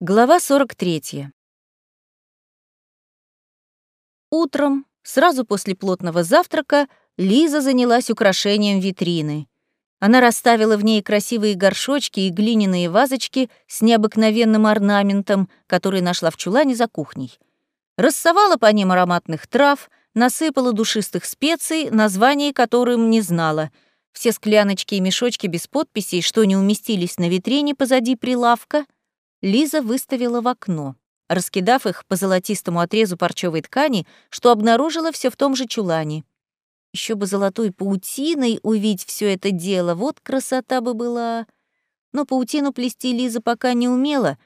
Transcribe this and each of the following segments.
Глава 43. Утром, сразу после плотного завтрака, Лиза занялась украшением витрины. Она расставила в ней красивые горшочки и глиняные вазочки с необыкновенным орнаментом, который нашла в чулане за кухней. Рассовала по ним ароматных трав, насыпала душистых специй, названий которым не знала. Все скляночки и мешочки без подписей, что не уместились на витрине позади прилавка — Лиза выставила в окно, раскидав их по золотистому отрезу парчевой ткани, что обнаружила все в том же чулане. Еще бы золотой паутиной увидеть все это дело, вот красота бы была. Но паутину плести Лиза пока не умела,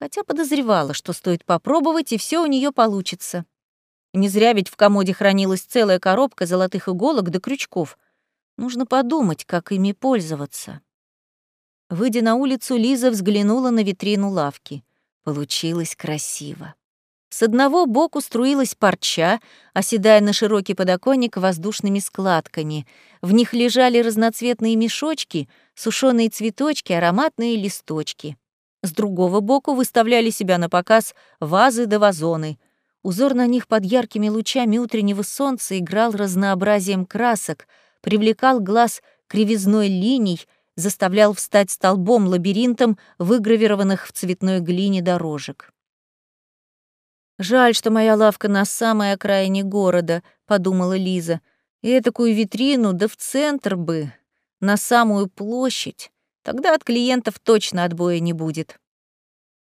хотя подозревала, что стоит попробовать, и все у нее получится. Не зря ведь в комоде хранилась целая коробка золотых иголок да крючков. Нужно подумать, как ими пользоваться. Выйдя на улицу, Лиза взглянула на витрину лавки. Получилось красиво. С одного боку струилась парча, оседая на широкий подоконник воздушными складками. В них лежали разноцветные мешочки, сушеные цветочки, ароматные листочки. С другого боку выставляли себя на показ вазы да вазоны. Узор на них под яркими лучами утреннего солнца играл разнообразием красок, привлекал глаз кривизной линий — заставлял встать столбом лабиринтом выгравированных в цветной глине дорожек. «Жаль, что моя лавка на самой окраине города», — подумала Лиза. «И такую витрину, да в центр бы, на самую площадь. Тогда от клиентов точно отбоя не будет».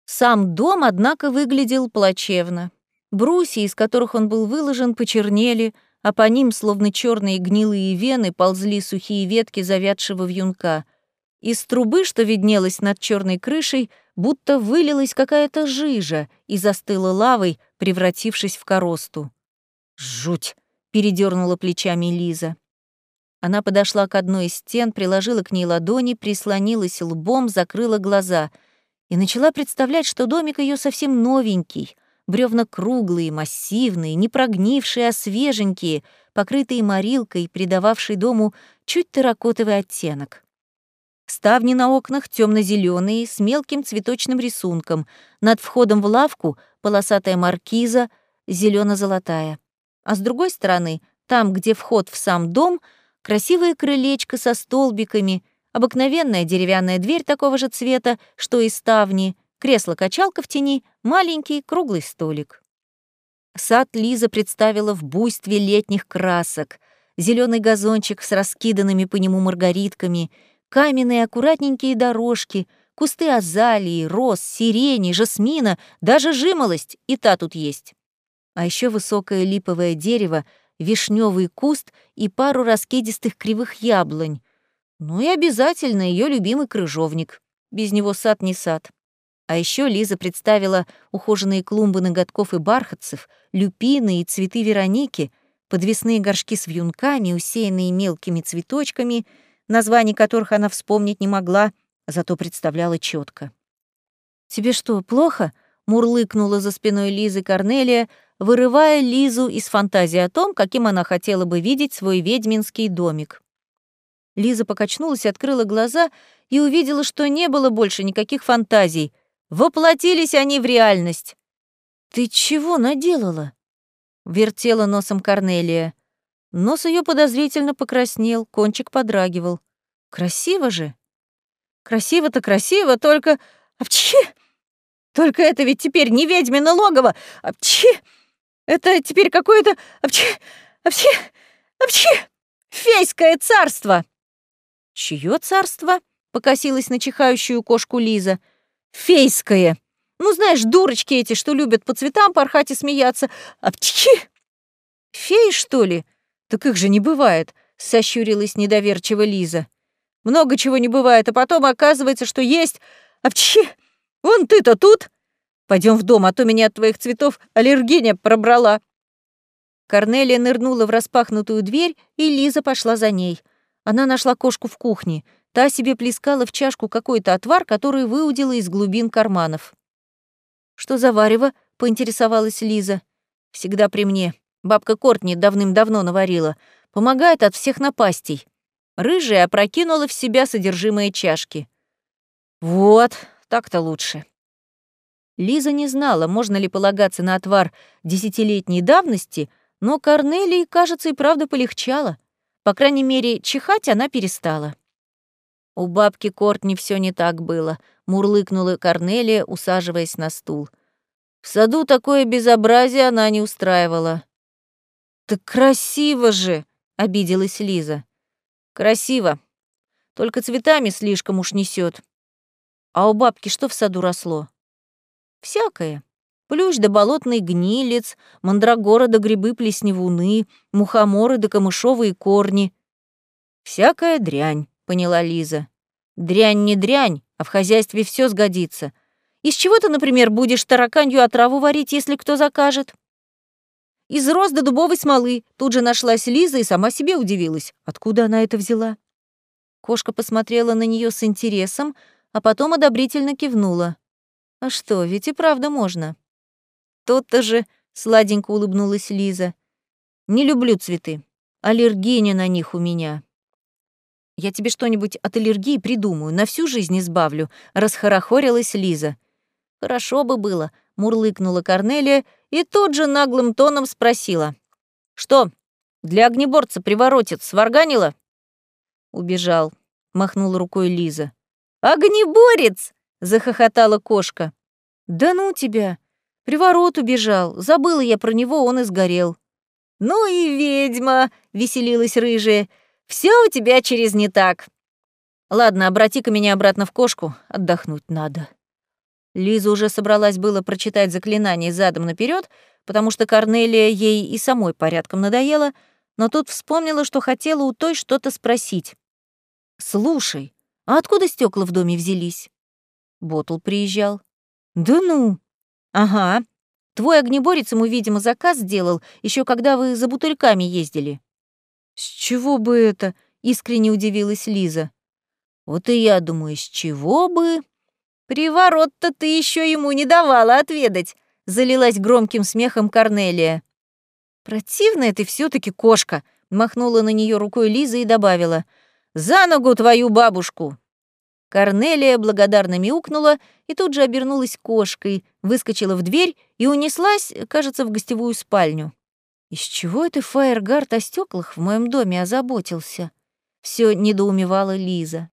Сам дом, однако, выглядел плачевно. Брусья, из которых он был выложен, почернели, а по ним, словно черные гнилые вены, ползли сухие ветки завядшего вьюнка. Из трубы, что виднелась над черной крышей, будто вылилась какая-то жижа и застыла лавой, превратившись в коросту. «Жуть!» — передернула плечами Лиза. Она подошла к одной из стен, приложила к ней ладони, прислонилась лбом, закрыла глаза и начала представлять, что домик ее совсем новенький, бревна круглые, массивные, не прогнившие, а свеженькие, покрытые морилкой, придававшей дому чуть терракотовый оттенок. Ставни на окнах темно-зеленые, с мелким цветочным рисунком. Над входом в лавку полосатая маркиза, зелено-золотая. А с другой стороны, там, где вход в сам дом, красивое крылечко со столбиками, обыкновенная деревянная дверь такого же цвета, что и ставни, кресло-качалка в тени, маленький круглый столик. Сад Лиза представила в буйстве летних красок. Зеленый газончик с раскиданными по нему маргаритками — каменные аккуратненькие дорожки, кусты азалии, роз, сирени, жасмина, даже жимолость и та тут есть. А еще высокое липовое дерево, вишневый куст и пару раскидистых кривых яблонь. Ну и обязательно ее любимый крыжовник. Без него сад не сад. А еще Лиза представила ухоженные клумбы ноготков и бархатцев, люпины и цветы Вероники, подвесные горшки с вьюнками, усеянные мелкими цветочками — названий которых она вспомнить не могла, зато представляла четко. «Тебе что, плохо?» — мурлыкнула за спиной Лизы Корнелия, вырывая Лизу из фантазии о том, каким она хотела бы видеть свой ведьминский домик. Лиза покачнулась, открыла глаза и увидела, что не было больше никаких фантазий. Воплотились они в реальность. «Ты чего наделала?» — вертела носом Корнелия. Нос ее подозрительно покраснел, кончик подрагивал. Красиво же. Красиво-то красиво, только... Апчхи! Только это ведь теперь не ведьмино логово! Апчхи! Это теперь какое-то... Апчхи! Апчхи! Апчхи! Фейское царство! Чье царство? Покосилась на чихающую кошку Лиза. Фейское! Ну, знаешь, дурочки эти, что любят по цветам порхать и смеяться. Апчхи! Феи, что ли? «Так их же не бывает», — сощурилась недоверчиво Лиза. «Много чего не бывает, а потом оказывается, что есть. Апчхи! Вон ты-то тут! Пойдем в дом, а то меня от твоих цветов аллергия пробрала». Корнелия нырнула в распахнутую дверь, и Лиза пошла за ней. Она нашла кошку в кухне. Та себе плескала в чашку какой-то отвар, который выудила из глубин карманов. «Что за варево?» — поинтересовалась Лиза. «Всегда при мне. Бабка Кортни давным-давно наварила. Помогает от всех напастей. Рыжая опрокинула в себя содержимое чашки. Вот, так-то лучше. Лиза не знала, можно ли полагаться на отвар десятилетней давности, но Корнелии, кажется, и правда полегчало. По крайней мере, чихать она перестала. У бабки Кортни все не так было, мурлыкнула Корнелия, усаживаясь на стул. В саду такое безобразие она не устраивала. «Так красиво же!» — обиделась Лиза. «Красиво. Только цветами слишком уж несет. А у бабки что в саду росло?» «Всякое. Плющ да болотный гнилец, мандрагора да грибы-плесневуны, мухоморы да камышовые корни. Всякая дрянь», — поняла Лиза. «Дрянь не дрянь, а в хозяйстве все сгодится. Из чего ты, например, будешь тараканью отраву варить, если кто закажет?» Из роз до дубовой смолы. Тут же нашлась Лиза и сама себе удивилась. Откуда она это взяла? Кошка посмотрела на нее с интересом, а потом одобрительно кивнула. «А что, ведь и правда можно». «Тот-то же», — сладенько улыбнулась Лиза. «Не люблю цветы. Аллергия на них у меня». «Я тебе что-нибудь от аллергии придумаю, на всю жизнь избавлю», — расхорохорилась Лиза. «Хорошо бы было», — мурлыкнула Корнелия и тут же наглым тоном спросила. «Что, для огнеборца приворотит сварганила?» Убежал, махнула рукой Лиза. «Огнеборец!» — захохотала кошка. «Да ну тебя! Приворот убежал, забыла я про него, он и сгорел». «Ну и ведьма!» — веселилась рыжая. Все у тебя через не так. Ладно, обрати-ка меня обратно в кошку, отдохнуть надо». Лиза уже собралась было прочитать заклинание задом наперед, потому что Корнелия ей и самой порядком надоела, но тут вспомнила, что хотела у той что-то спросить. «Слушай, а откуда стекла в доме взялись?» Ботл приезжал. «Да ну!» «Ага. Твой огнеборец ему, видимо, заказ сделал, еще когда вы за бутыльками ездили». «С чего бы это?» — искренне удивилась Лиза. «Вот и я думаю, с чего бы...» «Приворот-то ты еще ему не давала отведать!» — залилась громким смехом Корнелия. «Противная ты все таки кошка!» — махнула на нее рукой Лиза и добавила. «За ногу твою бабушку!» Корнелия благодарно мяукнула и тут же обернулась кошкой, выскочила в дверь и унеслась, кажется, в гостевую спальню. «Из чего это Фаергард о стеклах в моем доме озаботился?» Все недоумевала Лиза.